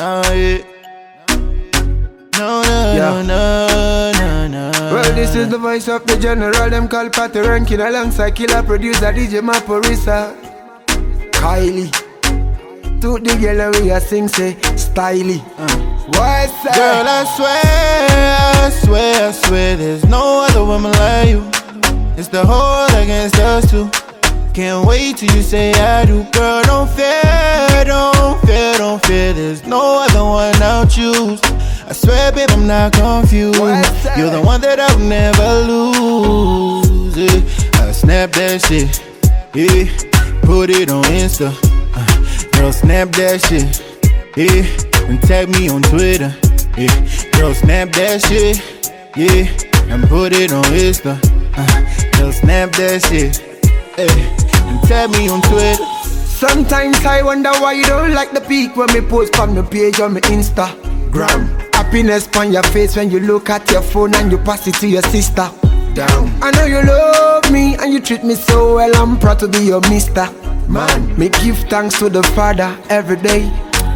No, yeah. No, no, Yeah. no, no, no, no. Well, this is the voice of the general. Them call Patoranking alongside killer producer DJ Maphorisa. Kylie. To the girl we a sing say styly. Uh. What's up? Girl, I swear, I swear, I swear, there's no other woman like you. It's the whole against us two. Can't wait till you say I do. Girl, don't fear, don't fear, don't fear. There's no other one I'll choose. I swear, babe, I'm not confused. You're the one that I'll never lose. Yeah. I snap that shit, yeah. Put it on Insta. Uh, girl, snap that shit, yeah. And tag me on Twitter, yeah. Girl, snap that shit, yeah. And put it on Insta. Uh, girl, snap that shit, yeah. And tag me on Twitter. Sometimes I wonder why you don't like the peak when me post on the page on my Instagram. Happiness on your face when you look at your phone and you pass it to your sister. Damn. I know you love me and you treat me so well. I'm proud to be your mister. Man, me give thanks to the Father every day.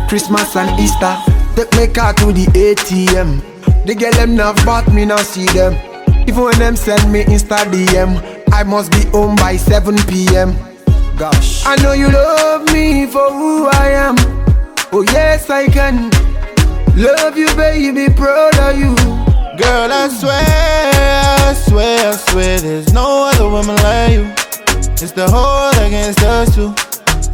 Christmas and Easter. Take me car to the ATM. The girl them not bought me now see them. Even when them send me Insta DM, I must be home by 7 p.m. Gosh. I know you love me for who I am. Oh, yes, I can. Love you, baby, proud of you. Girl, I swear, I swear, I swear, there's no other woman like you. It's the whole against us two.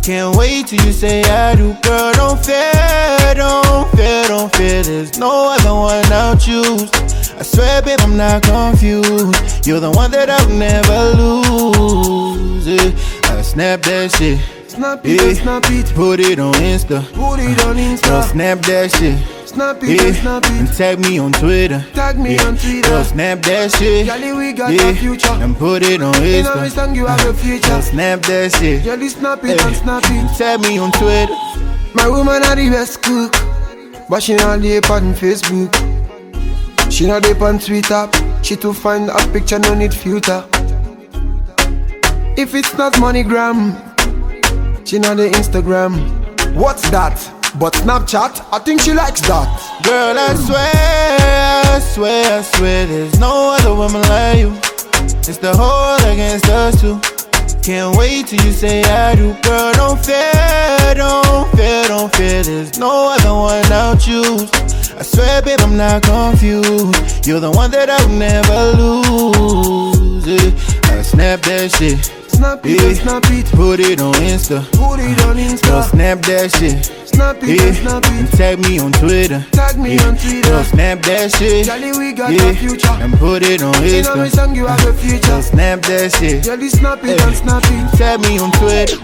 Can't wait till you say I do. Girl, don't fear, don't fear, don't fear. There's no other one I'll choose. I swear, babe, I'm not confused. You're the one that I'll never lose. Yeah. I snap that shit. Snap it, Yeah. snap it. Put it on Insta. Put it on Girl, Insta. snap that shit. Snap it, Yeah. snap And tag me on Twitter. Tag me Yeah. on Twitter. Girl, snap that shit. Girlie, we got yeah. a future. And put it on Insta. song you have a future. Girl, snap that shit. Jelly snap it Hey. and snap it. Tag me on Twitter. My woman are the best cook, but she not dey on Facebook. She not dey on Twitter. She to find a picture no need filter. If it's not MoneyGram, she not the Instagram. What's that? But Snapchat, I think she likes that. Girl, I swear, I swear, I swear, there's no other woman like you. It's the whole against us two. Can't wait till you say I do. Girl, don't fear, don't fear, don't fear. There's no other one I'll choose. I swear, babe, I'm not confused. You're the one that I'll never lose. Yeah. I snap that shit. Snap it, Yeah. snap it. Put it on Insta. Put it on Girl, Insta. snap that shit. Snap it, Yeah. and snap And it. tag me on Twitter. Tag me Yeah. on Twitter. Girl, snap that shit. Jelly, we got Yeah. a future. And put it on Insta. song you have a future. Girl, snap that shit. Jelly, snap it Hey. and snap it. Tag me on Twitter.